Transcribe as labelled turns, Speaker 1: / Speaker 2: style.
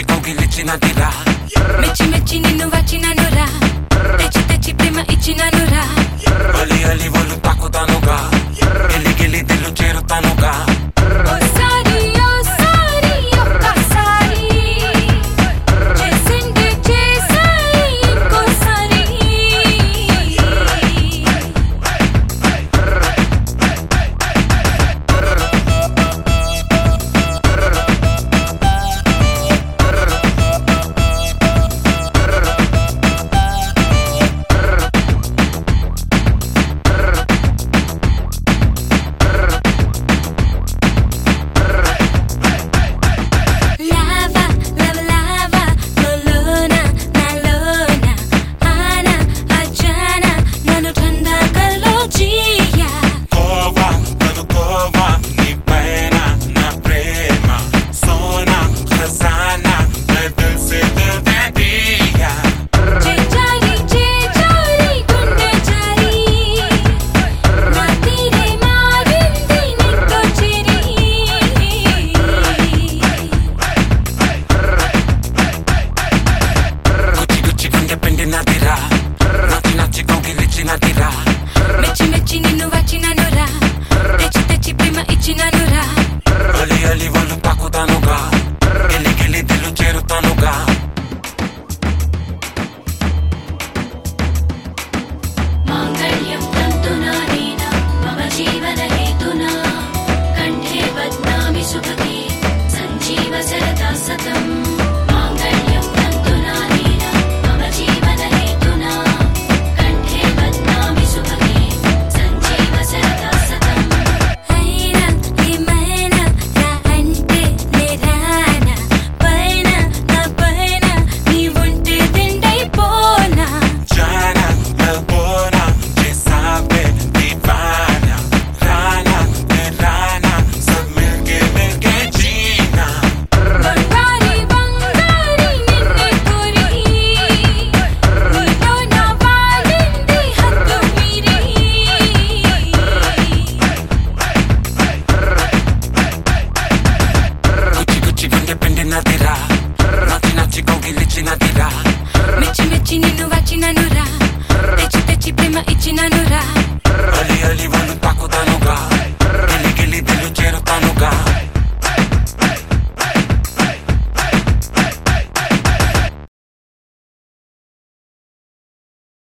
Speaker 1: వచ్చినదిరా
Speaker 2: మెచ్చి మెచ్చి నిన్ను వచ్చినానురా తెచ్చి తెచ్చి ప్రేమ ఇచ్చినానురా
Speaker 1: అలి sin atirar. Sonra içine
Speaker 2: ne